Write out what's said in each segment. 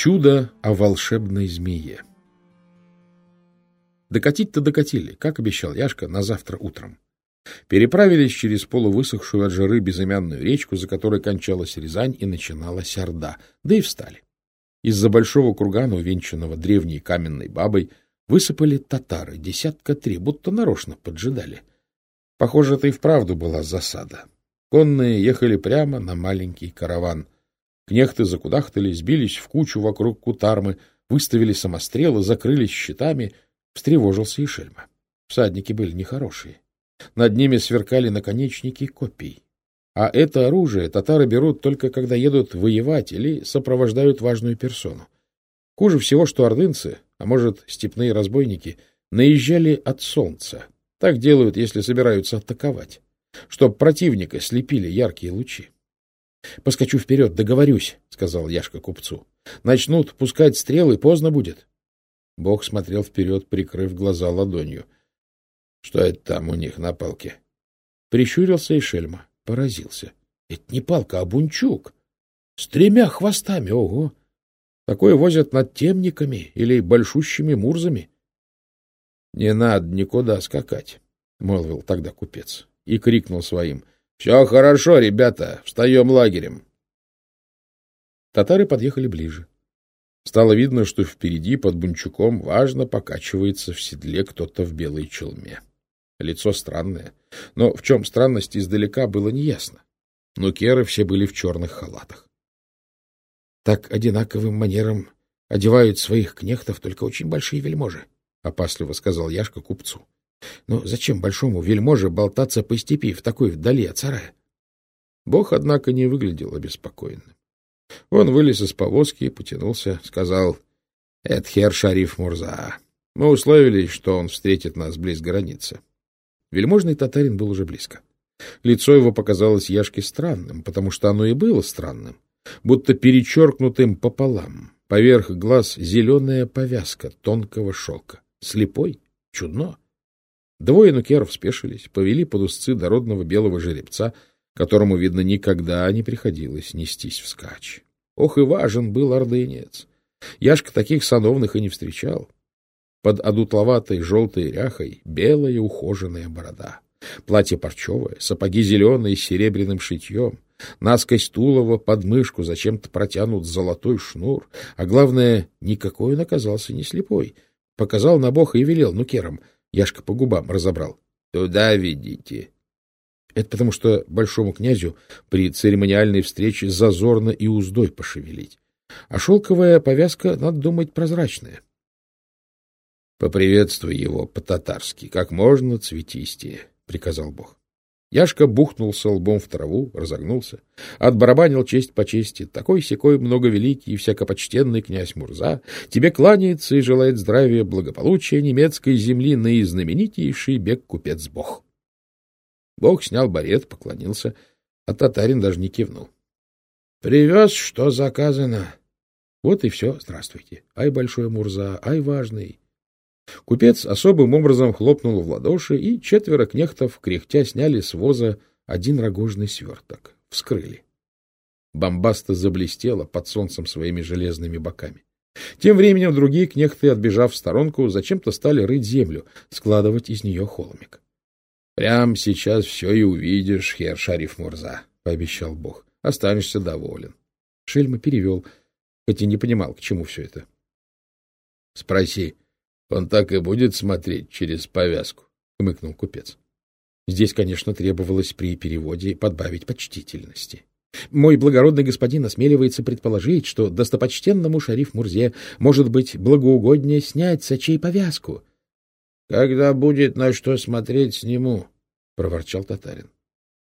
Чудо о волшебной змее. Докатить-то докатили, как обещал Яшка, на завтра утром. Переправились через полувысохшую от жары безымянную речку, за которой кончалась Рязань и начиналась Орда, да и встали. Из-за большого кургана, увенчанного древней каменной бабой, высыпали татары, десятка три, будто нарочно поджидали. Похоже, это и вправду была засада. Конные ехали прямо на маленький караван — Кнехты закудахтали, сбились в кучу вокруг кутармы, выставили самострелы, закрылись щитами. Встревожился и шельма. Всадники были нехорошие. Над ними сверкали наконечники копий. А это оружие татары берут только когда едут воевать или сопровождают важную персону. Хуже всего, что ордынцы, а может, степные разбойники, наезжали от солнца. Так делают, если собираются атаковать, чтоб противника слепили яркие лучи. — Поскочу вперед, договорюсь, — сказал Яшка купцу. — Начнут пускать стрелы, поздно будет. Бог смотрел вперед, прикрыв глаза ладонью. — Что это там у них на палке? Прищурился и шельма, поразился. — Это не палка, а бунчук. С тремя хвостами, ого! Такое возят над темниками или большущими мурзами. — Не надо никуда скакать, — молвил тогда купец и крикнул своим —— Все хорошо, ребята, встаем лагерем. Татары подъехали ближе. Стало видно, что впереди под Бунчуком важно покачивается в седле кто-то в белой челме. Лицо странное, но в чем странность издалека было неясно. Но керы все были в черных халатах. Так одинаковым манером одевают своих кнехтов только очень большие вельможи, — опасливо сказал Яшка купцу. Но зачем большому вельможе болтаться по степи в такой вдали от сарая? Бог, однако, не выглядел обеспокоенным. Он вылез из повозки и потянулся, сказал, — Это хер Шариф Мурза. Мы условились, что он встретит нас близ границы. Вельможный татарин был уже близко. Лицо его показалось Яшке странным, потому что оно и было странным, будто перечеркнутым пополам. Поверх глаз зеленая повязка тонкого шелка. Слепой? Чудно. Двое нукеров спешились, повели под узцы дородного белого жеребца, которому, видно, никогда не приходилось нестись вскачь. Ох и важен был ордынец! Яшка таких сановных и не встречал. Под одутловатой желтой ряхой белая ухоженная борода. Платье парчевое, сапоги зеленые с серебряным шитьем. Наскось тулова под мышку зачем-то протянут золотой шнур. А главное, никакой он оказался не слепой. Показал на бога и велел нукерам — Яшка по губам разобрал. — Туда видите. Это потому, что большому князю при церемониальной встрече зазорно и уздой пошевелить. А шелковая повязка, надо думать, прозрачная. — Поприветствуй его по-татарски, как можно цветистее, — приказал бог. Яшка бухнулся лбом в траву, разогнулся, отбарабанил честь по чести. Такой-сякой многовеликий и всякопочтенный князь Мурза тебе кланяется и желает здравия, благополучия немецкой земли наизнаменитейший бег-купец Бог. Бог снял барет, поклонился, а татарин даже не кивнул. — Привез, что заказано. Вот и все, здравствуйте. Ай, большой Мурза, ай, важный. Купец особым образом хлопнул в ладоши, и четверо кнехтов, кряхтя, сняли с воза один рогожный сверток. Вскрыли. Бомбаста заблестела под солнцем своими железными боками. Тем временем другие кнехты, отбежав в сторонку, зачем-то стали рыть землю, складывать из нее холмик. — Прям сейчас все и увидишь, хер Шариф Мурза, — пообещал бог. — Останешься доволен. Шельма перевел, хоть и не понимал, к чему все это. — Спроси, он так и будет смотреть через повязку, — хмыкнул купец. Здесь, конечно, требовалось при переводе подбавить почтительности. Мой благородный господин осмеливается предположить, что достопочтенному шариф Мурзе может быть благоугоднее снять с очей повязку. — Когда будет на что смотреть, сниму, — проворчал татарин.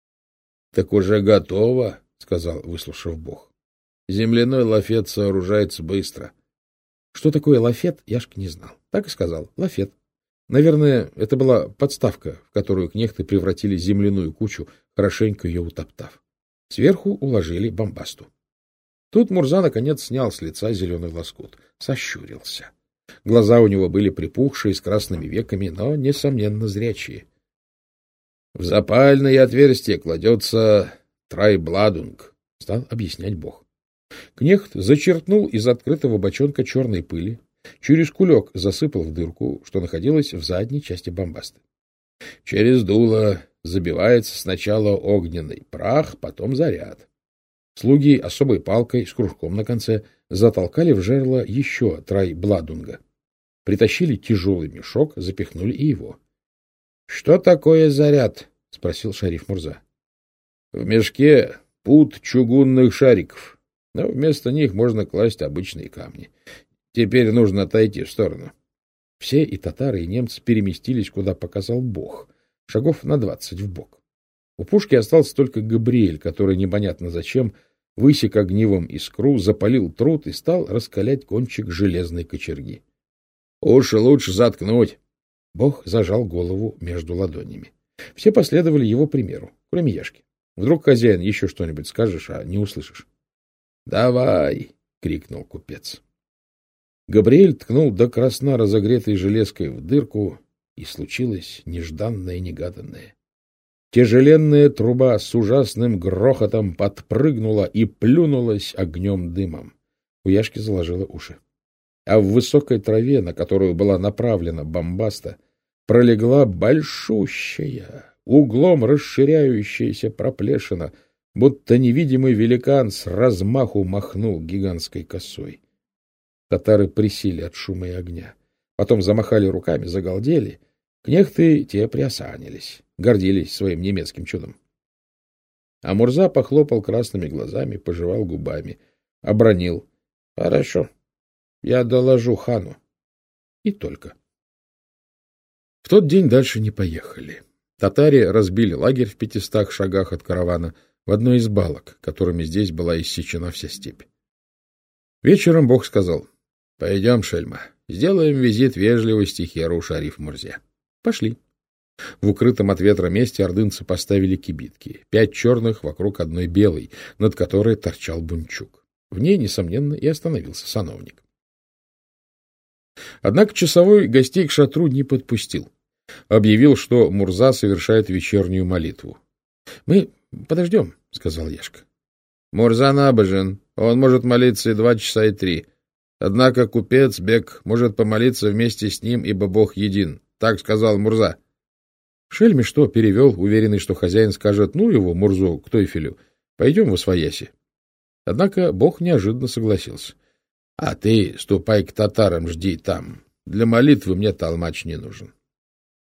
— Так уже готово, — сказал, выслушав бог. — Земляной лафет сооружается быстро. Что такое лафет, Яшка не знал. Так и сказал. Лафет. Наверное, это была подставка, в которую кнехты превратили земляную кучу, хорошенько ее утоптав. Сверху уложили бомбасту. Тут Мурза, наконец, снял с лица зеленый лоскут. Сощурился. Глаза у него были припухшие, с красными веками, но, несомненно, зрячие. В запальное отверстие кладется трайбладунг, стал объяснять Бог. Кнехт зачерпнул из открытого бочонка черной пыли, через кулек засыпал в дырку, что находилась в задней части бомбаста. Через дуло забивается сначала огненный прах, потом заряд. Слуги особой палкой с кружком на конце затолкали в жерло еще трай бладунга. Притащили тяжелый мешок, запихнули и его. — Что такое заряд? — спросил шариф Мурза. — В мешке пут чугунных шариков, но вместо них можно класть обычные камни. Теперь нужно отойти в сторону. Все, и татары, и немцы, переместились, куда показал Бог, шагов на двадцать в бок. У пушки остался только Габриэль, который непонятно зачем высек огнивом искру, запалил труд и стал раскалять кончик железной кочерги. — Уши лучше заткнуть! Бог зажал голову между ладонями. Все последовали его примеру, кроме Яшки. Вдруг хозяин еще что-нибудь скажешь, а не услышишь. — Давай! — крикнул купец. Габриэль ткнул до красна разогретой железкой в дырку, и случилось нежданное негаданное. Тяжеленная труба с ужасным грохотом подпрыгнула и плюнулась огнем дымом. У Яшки заложило уши. А в высокой траве, на которую была направлена бомбаста, пролегла большущая, углом расширяющаяся проплешина, будто невидимый великан с размаху махнул гигантской косой. Татары присели от шума и огня. Потом замахали руками, загалдели. Кнехты те приосанились, гордились своим немецким чудом. А Мурза похлопал красными глазами, пожевал губами, обронил. — Хорошо, я доложу хану. И только. В тот день дальше не поехали. Татари разбили лагерь в пятистах шагах от каравана в одной из балок, которыми здесь была иссечена вся степь. Вечером Бог сказал, — Пойдем, Шельма, сделаем визит вежливости Херу Шариф Мурзе. Пошли. В укрытом от ветра месте ордынцы поставили кибитки, пять черных вокруг одной белой, над которой торчал бунчук. В ней, несомненно, и остановился сановник. Однако часовой гостей к шатру не подпустил. Объявил, что Мурза совершает вечернюю молитву. — Мы подождем, — сказал Яшка. — Мурза набожен. Он может молиться и два часа, и три. Однако купец Бек может помолиться вместе с ним, ибо Бог един. Так сказал Мурза. Шельми что, перевел, уверенный, что хозяин скажет, ну его, Мурзу, к Тойфелю, пойдем в Освояси. Однако Бог неожиданно согласился. — А ты ступай к татарам, жди там. Для молитвы мне толмач не нужен.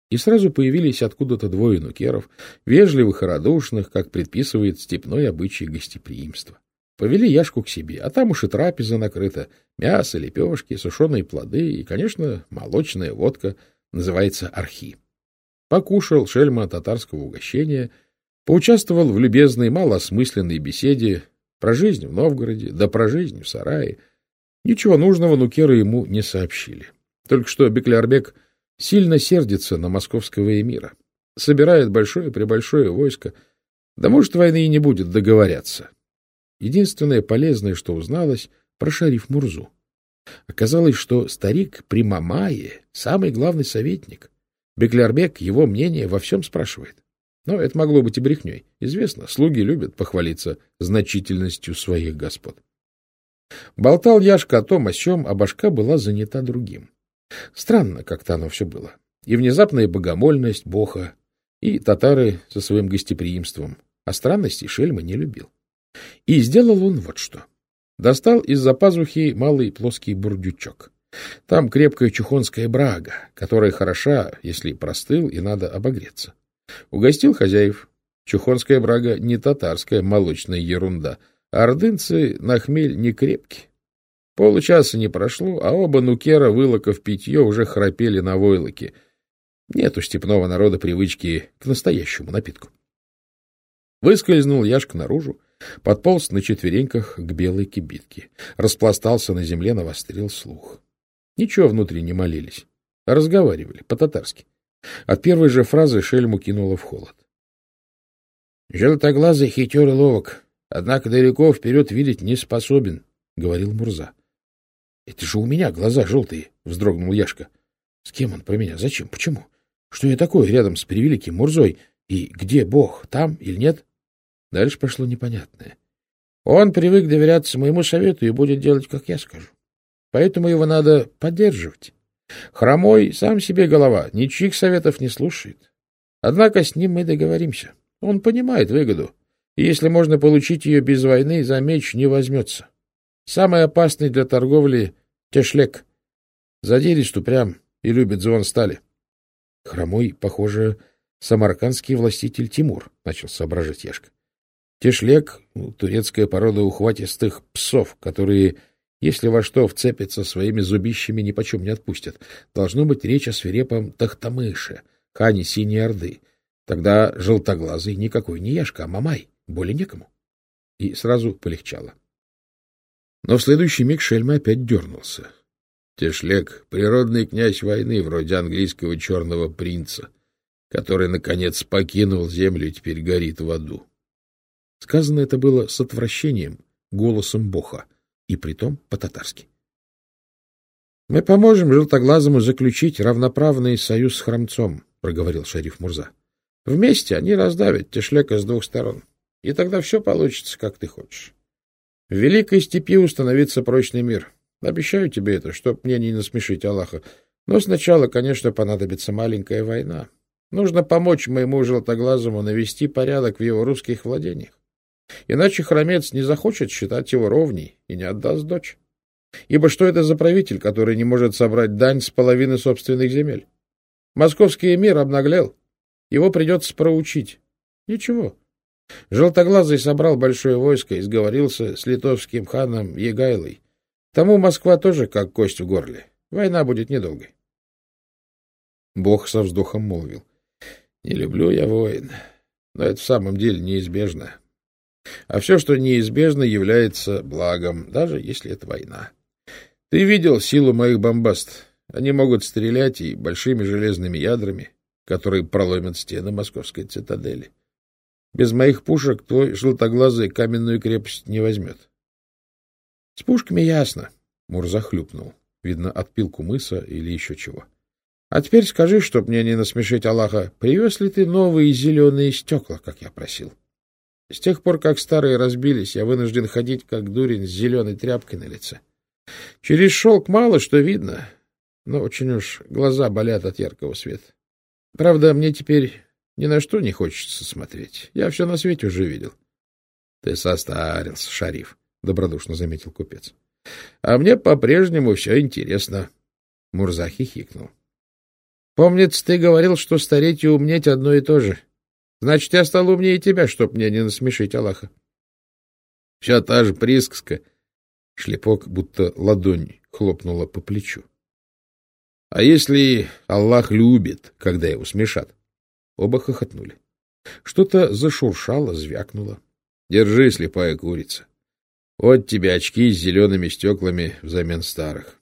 И сразу появились откуда-то двое нукеров, вежливых и радушных, как предписывает степной обычай гостеприимства. Повели Яшку к себе, а там уж и трапеза накрыта. Мясо, лепешки, сушеные плоды и, конечно, молочная водка, называется архи. Покушал шельма татарского угощения, поучаствовал в любезной, малосмысленной беседе про жизнь в Новгороде, да про жизнь в сарае. Ничего нужного нукеры ему не сообщили. Только что Беклярбек сильно сердится на московского эмира, собирает большое-пребольшое войско, да может войны и не будет, договорятся. Единственное полезное, что узналось, про шариф Мурзу. Оказалось, что старик при Мамае — самый главный советник. Беклярбек его мнение во всем спрашивает. Но это могло быть и брехней. Известно, слуги любят похвалиться значительностью своих господ. Болтал Яшка о том, о чем, а башка была занята другим. Странно как-то оно все было. И внезапная богомольность Боха, и татары со своим гостеприимством. А странностей Шельма не любил. И сделал он вот что. Достал из-за пазухи малый плоский бурдючок. Там крепкая чухонская брага, которая хороша, если простыл и надо обогреться. Угостил хозяев. Чухонская брага не татарская молочная ерунда. Ордынцы на хмель не крепки. Получаса не прошло, а оба нукера, вылоков питье, уже храпели на войлоке. Нет у степного народа привычки к настоящему напитку. Выскользнул Яшка наружу, подполз на четвереньках к белой кибитке, распластался на земле, навострил слух. Ничего внутри не молились, а разговаривали по-татарски. От первой же фразы шельму кинуло в холод. — Желтоглазый хитер и ловок, однако далеко вперед видеть не способен, — говорил Мурза. — Это же у меня глаза желтые, — вздрогнул Яшка. — С кем он про меня? Зачем? Почему? Что я такое рядом с превеликим Мурзой? И где Бог? Там или нет? Дальше пошло непонятное. Он привык доверяться моему совету и будет делать, как я скажу. Поэтому его надо поддерживать. Хромой сам себе голова, ничьих советов не слушает. Однако с ним мы договоримся. Он понимает выгоду, и если можно получить ее без войны, за меч не возьмется. Самый опасный для торговли — тешлек. Задирист упрям и любит звон стали. Хромой, похоже, самаркандский властитель Тимур, — начал соображать Яшка. Тешлек турецкая порода ухватистых псов, которые, если во что вцепятся своими зубищами, ни почем не отпустят. Должно быть речь о свирепом Тахтамыше, хане Синей Орды. Тогда желтоглазый никакой не Яшка, а Мамай, более некому. И сразу полегчало. Но в следующий миг Шельма опять дернулся. Тешлек — природный князь войны, вроде английского черного принца, который, наконец, покинул землю и теперь горит в аду. Сказано это было с отвращением, голосом Боха, и притом по-татарски. — Мы поможем желтоглазому заключить равноправный союз с храмцом, — проговорил шериф Мурза. — Вместе они раздавят Тешлека с двух сторон, и тогда все получится, как ты хочешь. В Великой Степи установится прочный мир. Обещаю тебе это, чтоб мне не насмешить Аллаха. Но сначала, конечно, понадобится маленькая война. Нужно помочь моему желтоглазому навести порядок в его русских владениях. Иначе хромец не захочет считать его ровней и не отдаст дочь. Ибо что это за правитель, который не может собрать дань с половины собственных земель? Московский эмир обнаглел. Его придется проучить. Ничего. Желтоглазый собрал большое войско и сговорился с литовским ханом Егайлой. Тому Москва тоже как кость в горле. Война будет недолгой. Бог со вздохом молвил. — Не люблю я войн, но это в самом деле неизбежно. А все, что неизбежно, является благом, даже если это война. Ты видел силу моих бомбаст. Они могут стрелять и большими железными ядрами, которые проломят стены московской цитадели. Без моих пушек твой желтоглазый каменную крепость не возьмет. — С пушками ясно, — Мур захлюпнул. Видно, отпилку мыса или еще чего. — А теперь скажи, чтоб мне не насмешить Аллаха, привез ли ты новые зеленые стекла, как я просил? — с тех пор, как старые разбились, я вынужден ходить, как дурень, с зеленой тряпкой на лице. Через шелк мало что видно, но очень уж глаза болят от яркого света. Правда, мне теперь ни на что не хочется смотреть. Я все на свете уже видел. — Ты состарился, шариф, — добродушно заметил купец. — А мне по-прежнему все интересно. Мурза хихикнул. — Помнится, ты говорил, что стареть и умнеть одно и то же. Значит, я стал умнее тебя, чтоб мне не насмешить Аллаха. Вся та же присказка. Шлепок будто ладонь хлопнула по плечу. А если Аллах любит, когда его смешат? Оба хохотнули. Что-то зашуршало, звякнуло. Держи, слепая курица. Вот тебе очки с зелеными стеклами взамен старых.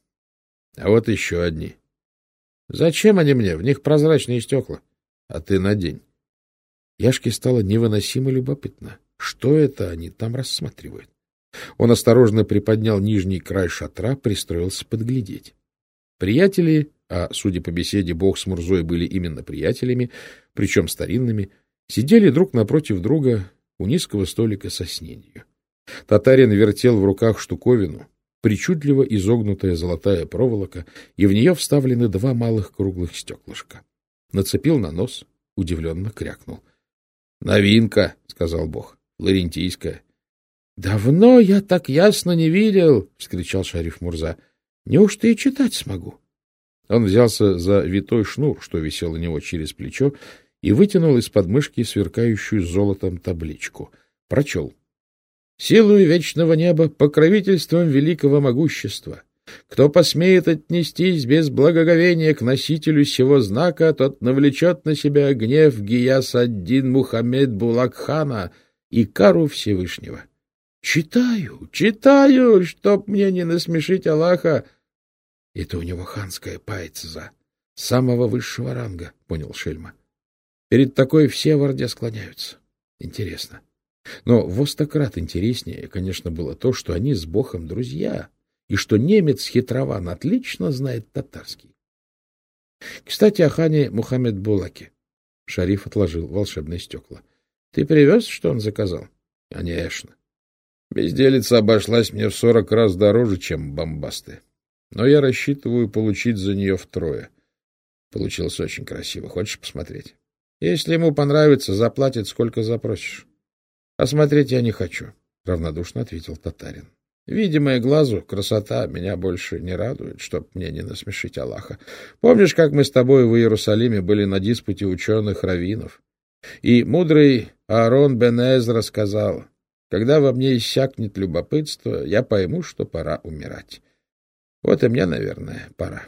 А вот еще одни. Зачем они мне? В них прозрачные стекла. А ты надень. Яшке стало невыносимо любопытно. Что это они там рассматривают? Он осторожно приподнял нижний край шатра, пристроился подглядеть. Приятели, а, судя по беседе, Бог с Мурзой были именно приятелями, причем старинными, сидели друг напротив друга у низкого столика со снедью. Татарин вертел в руках штуковину, причудливо изогнутая золотая проволока, и в нее вставлены два малых круглых стеклышка. Нацепил на нос, удивленно крякнул —— Новинка, — сказал Бог, — ларентийская. — Давно я так ясно не видел, — вскричал шариф Мурза. — Неужто и читать смогу? Он взялся за витой шнур, что висел у него через плечо, и вытянул из подмышки сверкающую золотом табличку. Прочел. — Силою вечного неба, покровительством великого могущества, кто посмеет отнестись без благоговения к носителю сего знака, тот навлечет на себя гнев Гияс-ад-Дин Мухаммед Булакхана и кару Всевышнего. Читаю, читаю, чтоб мне не насмешить Аллаха. Это у него ханская пайцза, самого высшего ранга, понял Шельма. Перед такой все в Орде склоняются. Интересно. Но в остократ интереснее, конечно, было то, что они с Богом друзья — и что немец хитрован отлично знает татарский. Кстати, о хане Мухаммед Булаке. Шариф отложил волшебные стекла. — Ты привез, что он заказал? — Конечно. Безделица обошлась мне в сорок раз дороже, чем бомбасты. Но я рассчитываю получить за нее втрое. Получилось очень красиво. Хочешь посмотреть? Если ему понравится, заплатит, сколько запросишь. Посмотреть я не хочу, — равнодушно ответил татарин. Видимая глазу красота меня больше не радует, чтоб мне не насмешить Аллаха. Помнишь, как мы с тобой в Иерусалиме были на диспуте ученых-раввинов? И мудрый Аарон Бенез рассказал, когда во мне иссякнет любопытство, я пойму, что пора умирать. Вот и мне, наверное, пора.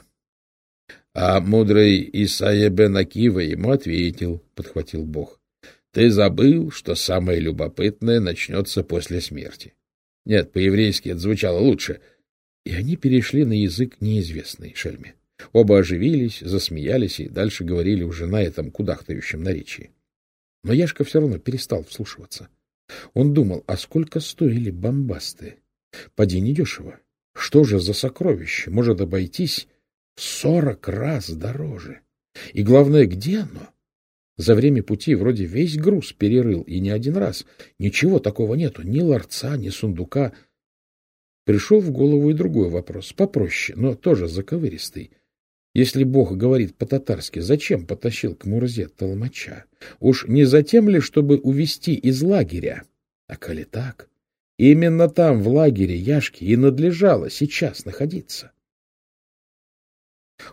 А мудрый Исаия бен Акива ему ответил, — подхватил Бог. — Ты забыл, что самое любопытное начнется после смерти. Нет, по-еврейски это звучало лучше. И они перешли на язык неизвестный Шельме. Оба оживились, засмеялись и дальше говорили уже на этом кудахтающем наречии. Но Яшка все равно перестал вслушиваться. Он думал, а сколько стоили бомбасты? Поди недешево. Что же за сокровище может обойтись сорок раз дороже? И главное, где оно? За время пути вроде весь груз перерыл, и не один раз. Ничего такого нету, ни ларца, ни сундука. Пришел в голову и другой вопрос, попроще, но тоже заковыристый. Если Бог говорит по-татарски, зачем потащил к Мурзе толмача? Уж не затем ли, чтобы увести из лагеря? А коли так, именно там, в лагере Яшки, и надлежало сейчас находиться.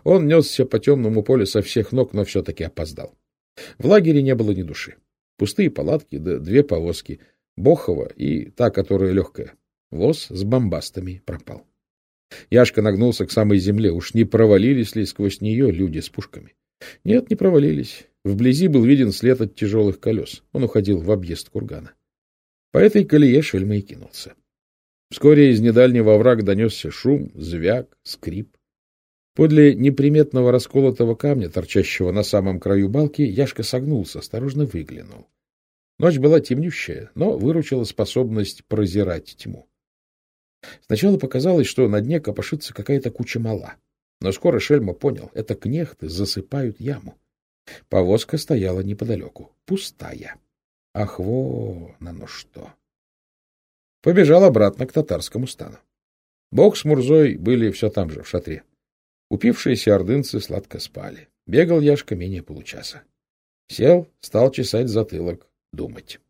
Он несся по темному полю со всех ног, но все-таки опоздал. В лагере не было ни души. Пустые палатки, да две повозки. Бохова и та, которая легкая. Воз с бомбастами пропал. Яшка нагнулся к самой земле. Уж не провалились ли сквозь нее люди с пушками? Нет, не провалились. Вблизи был виден след от тяжелых колес. Он уходил в объезд кургана. По этой колее Шельма и кинулся. Вскоре из недальнего оврага донесся шум, звяк, скрип. Подле неприметного расколотого камня, торчащего на самом краю балки, Яшка согнулся, осторожно выглянул. Ночь была темнющая, но выручила способность прозирать тьму. Сначала показалось, что на дне копошится какая-то куча мала. Но скоро Шельма понял — это кнехты засыпают яму. Повозка стояла неподалеку, пустая. Ах, вон оно что! Побежал обратно к татарскому стану. Бог с Мурзой были все там же, в шатре. Упившиеся ордынцы сладко спали. Бегал Яшка менее получаса. Сел, стал чесать затылок, думать.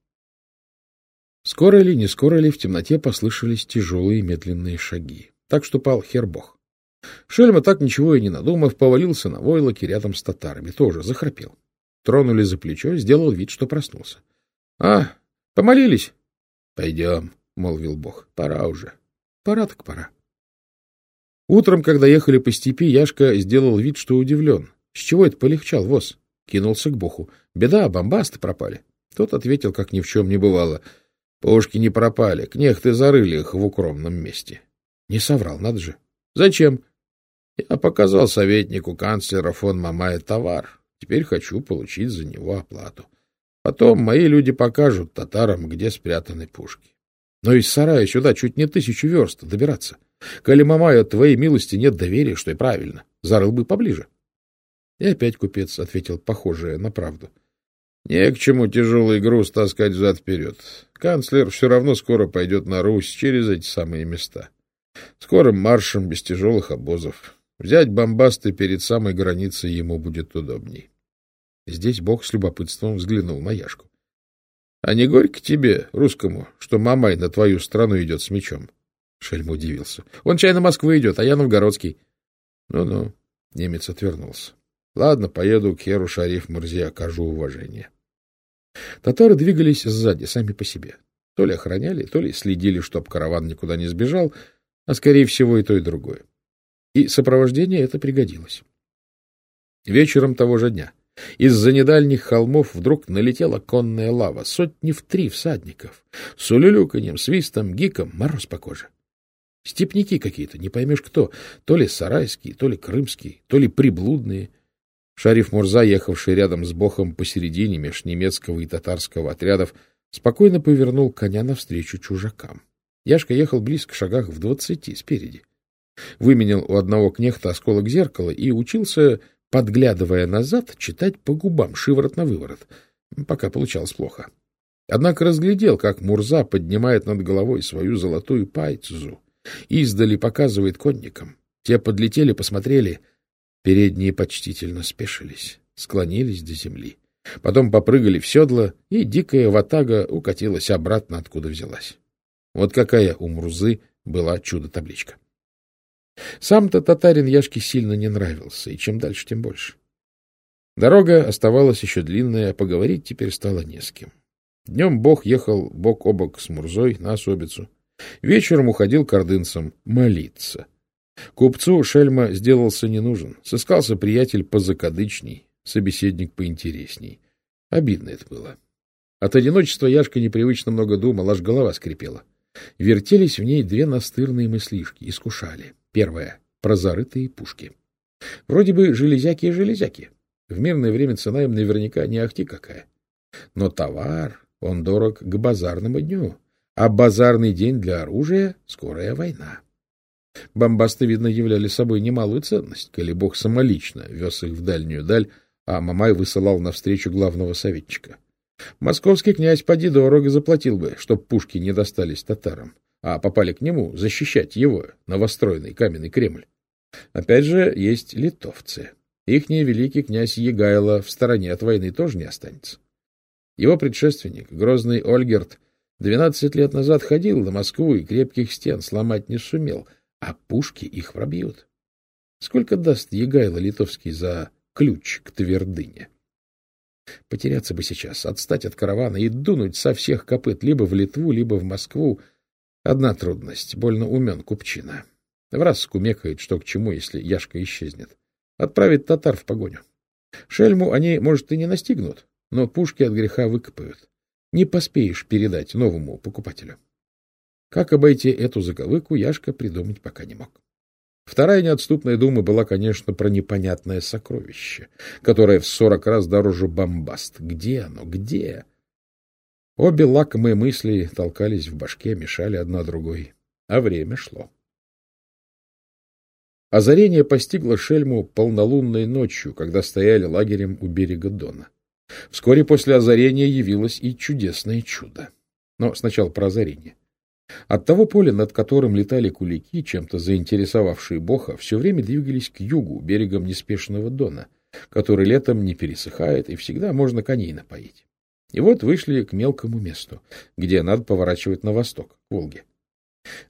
Скоро ли, не скоро ли, в темноте послышались тяжелые медленные шаги. Так что пал Хербох. Шельма, так ничего и не надумав, повалился на войлоке рядом с татарами, тоже захрапел. Тронули за плечо, сделал вид, что проснулся. — А, помолились? — Пойдем, — молвил Бог, — пора уже. — Пора так пора. Утром, когда ехали по степи, Яшка сделал вид, что удивлен. С чего это полегчал воз? Кинулся к Боху. Беда, бомбасты пропали. Тот ответил, как ни в чем не бывало. Пушки не пропали, кнехты зарыли их в укромном месте. Не соврал, надо же. Зачем? Я показал советнику канцлера фон Мамая товар. Теперь хочу получить за него оплату. Потом мои люди покажут татарам, где спрятаны пушки. Но из сарая сюда чуть не тысячу верст добираться. Коли, Мамай, от твоей милости нет доверия, что и правильно. Зарыл бы поближе. И опять купец ответил, похожее на правду. Не к чему тяжелый груз таскать взад-вперед. Канцлер все равно скоро пойдет на Русь через эти самые места. Скорым маршем без тяжелых обозов. Взять бомбасты перед самой границей ему будет удобней. Здесь Бог с любопытством взглянул на Яшку. — А не горько тебе, русскому, что Мамай на твою страну идет с мечом? Шельм удивился. — Он чай на Москву идет, а я новгородский. Ну — Ну-ну, немец отвернулся. — Ладно, поеду к Херу Шариф Мурзе, окажу уважение. Татары двигались сзади, сами по себе. То ли охраняли, то ли следили, чтоб караван никуда не сбежал, а, скорее всего, и то, и другое. И сопровождение это пригодилось. Вечером того же дня из-за недальних холмов вдруг налетела конная лава, сотни в три всадников, с улюлюканьем, свистом, гиком, мороз по коже. Степники какие-то, не поймешь кто, то ли сарайские, то ли крымские, то ли приблудные. Шариф Мурза, ехавший рядом с Бохом посередине меж немецкого и татарского отрядов, спокойно повернул коня навстречу чужакам. Яшка ехал близко, шагах в двадцати, спереди. Выменял у одного кнехта осколок зеркала и учился, подглядывая назад, читать по губам, шиворот на выворот. Пока получалось плохо. Однако разглядел, как Мурза поднимает над головой свою золотую пайцзу, издали показывает конникам. Те подлетели, посмотрели. Передние почтительно спешились, склонились до земли. Потом попрыгали в седло, и дикая ватага укатилась обратно, откуда взялась. Вот какая у Мурзы была чудо-табличка. Сам-то татарин Яшке сильно не нравился, и чем дальше, тем больше. Дорога оставалась еще длинная, а поговорить теперь стало не с кем. Днем Бог ехал бок о бок с Мурзой на особицу. Вечером уходил к ордынцам молиться. Купцу Шельма сделался не нужен. Сыскался приятель позакадычней, собеседник поинтересней. Обидно это было. От одиночества Яшка непривычно много думал, аж голова скрипела. Вертелись в ней две настырные мыслишки, искушали. Первое — про зарытые пушки. Вроде бы железяки и железяки. В мирное время цена им наверняка не ахти какая. Но товар, он дорог к базарному дню, а базарный день для оружия — скорая война. Бомбасты, видно, являли собой немалую ценность, коли бог самолично вез их в дальнюю даль, а Мамай высылал навстречу главного советчика. Московский князь поди дорого заплатил бы, чтоб пушки не достались татарам, а попали к нему защищать его, новостроенный каменный Кремль. Опять же, есть литовцы. Ихний великий князь Егайло в стороне от войны тоже не останется. Его предшественник, грозный Ольгерт, двенадцать лет назад ходил на Москву и крепких стен сломать не сумел, а пушки их пробьют. Сколько даст Егайло литовский за ключ к твердыне? Потеряться бы сейчас, отстать от каравана и дунуть со всех копыт либо в Литву, либо в Москву. Одна трудность — больно умен купчина. В раз скумекает, что к чему, если Яшка исчезнет. Отправит татар в погоню. Шельму они, может, и не настигнут, но пушки от греха выкопают. Не поспеешь передать новому покупателю. Как обойти эту заковыку, Яшка придумать пока не мог. Вторая неотступная дума была, конечно, про непонятное сокровище, которое в сорок раз дороже бомбаст. Где оно? Где? Обе лакомые мысли толкались в башке, мешали одна другой. А время шло. Озарение постигло Шельму полнолунной ночью, когда стояли лагерем у берега Дона. Вскоре после озарения явилось и чудесное чудо. Но сначала про озарение. От того поля, над которым летали кулики, чем-то заинтересовавшие Боха, все время двигались к югу, берегом неспешного Дона, который летом не пересыхает, и всегда можно коней напоить. И вот вышли к мелкому месту, где надо поворачивать на восток, к Волге.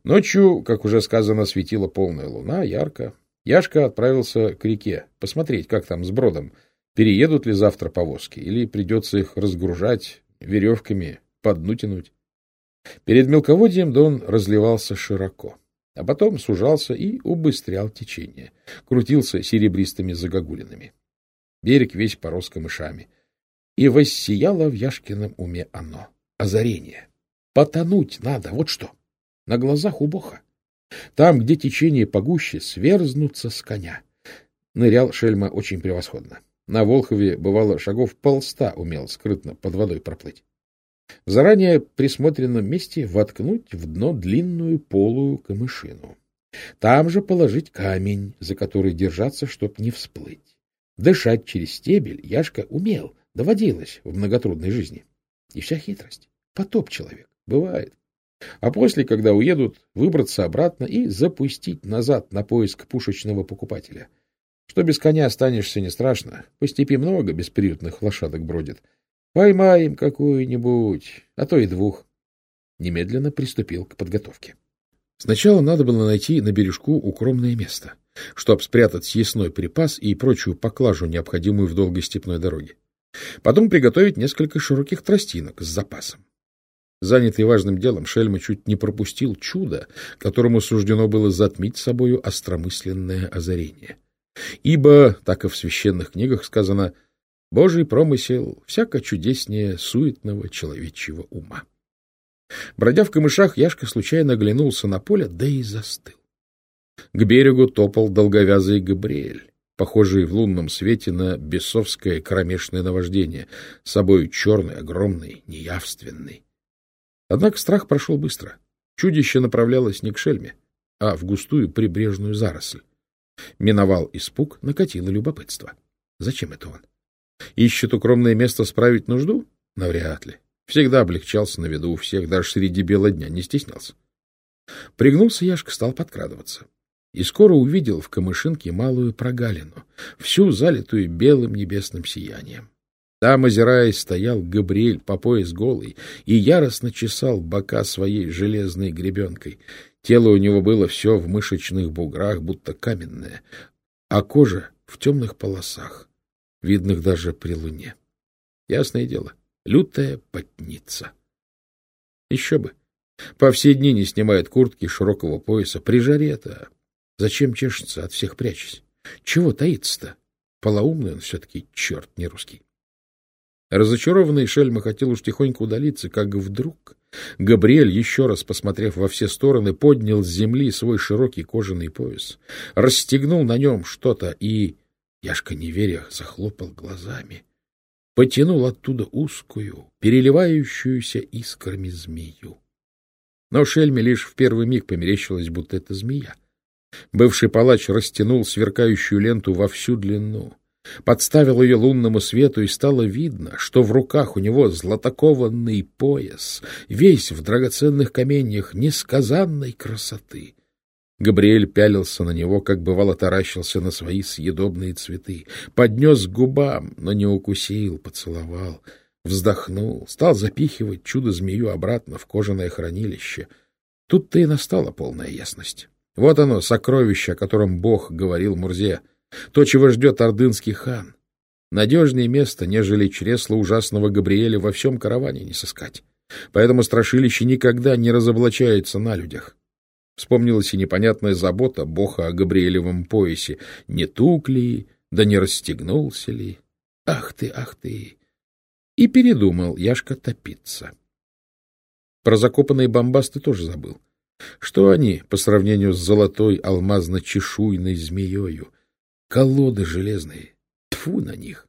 Ночью, как уже сказано, светила полная луна, ярко. Яшка отправился к реке, посмотреть, как там с бродом, переедут ли завтра повозки, или придется их разгружать веревками, по. Перед мелководьем Дон разливался широко, а потом сужался и убыстрял течение, крутился серебристыми загогулинами. Берег весь порос камышами. И воссияло в Яшкином уме оно — озарение. Потонуть надо, вот что, на глазах у Боха. Там, где течение погуще, сверзнуться с коня. Нырял Шельма очень превосходно. На Волхове, бывало, шагов полста умел скрытно под водой проплыть. В заранее присмотренном месте воткнуть в дно длинную полую камышину. Там же положить камень, за который держаться, чтоб не всплыть. Дышать через стебель Яшка умел, доводилось в многотрудной жизни. И вся хитрость. Потоп человек. Бывает. А после, когда уедут, выбраться обратно и запустить назад на поиск пушечного покупателя. Что без коня останешься не страшно. По степи много бесприютных лошадок бродит. Поймаем какую-нибудь, а то и двух. Немедленно приступил к подготовке. Сначала надо было найти на бережку укромное место, чтобы спрятать съестной припас и прочую поклажу, необходимую в долгой степной дороге. Потом приготовить несколько широких тростинок с запасом. Занятый важным делом, Шельма чуть не пропустил чудо, которому суждено было затмить собою остромысленное озарение. Ибо, так и в священных книгах сказано, Божий промысел всяко чудеснее суетного человечьего ума. Бродя в камышах, Яшка случайно оглянулся на поле, да и застыл. К берегу топал долговязый Габриэль, похожий в лунном свете на бесовское кромешное наваждение, собой черный, огромный, неявственный. Однако страх прошел быстро. Чудище направлялось не к шельме, а в густую прибрежную заросль. Миновал испуг, накатило любопытство. Зачем это он? Ищет укромное место справить нужду? Навряд ли. Всегда облегчался на виду у всех, даже среди бела дня, не стеснялся. Пригнулся Яшка, стал подкрадываться. И скоро увидел в камышинке малую прогалину, всю залитую белым небесным сиянием. Там, озираясь, стоял Габриэль по пояс голый и яростно чесал бока своей железной гребенкой. Тело у него было все в мышечных буграх, будто каменное, а кожа в темных полосах, видных даже при луне. Ясное дело, лютая потница. Еще бы. По все дни не снимает куртки широкого пояса. При жаре-то. Зачем чешется, от всех прячась? Чего таится-то? Полоумный он все-таки, черт, не русский. Разочарованный Шельма хотел уж тихонько удалиться, как вдруг Габриэль, еще раз посмотрев во все стороны, поднял с земли свой широкий кожаный пояс, расстегнул на нем что-то и, Яшка не веря, захлопал глазами, потянул оттуда узкую, переливающуюся искрами змею. Но Шельме лишь в первый миг померещилось, будто это змея. Бывший палач растянул сверкающую ленту во всю длину — подставил ее лунному свету, и стало видно, что в руках у него златокованный пояс, весь в драгоценных каменьях несказанной красоты. Габриэль пялился на него, как бывало таращился на свои съедобные цветы, поднес к губам, но не укусил, поцеловал, вздохнул, стал запихивать чудо-змею обратно в кожаное хранилище. Тут-то и настала полная ясность. Вот оно, сокровище, о котором Бог говорил Мурзе — то, чего ждет ордынский хан. Надежнее место, нежели чресло ужасного Габриэля во всем караване не сыскать. Поэтому страшилище никогда не разоблачается на людях. Вспомнилась и непонятная забота Бога о Габриэлевом поясе. Не тук ли, да не расстегнулся ли? Ах ты, ах ты! И передумал Яшка топиться. Про закопанные бомбасты тоже забыл. Что они по сравнению с золотой алмазно-чешуйной змеёю? Колоды железные. Тфу на них.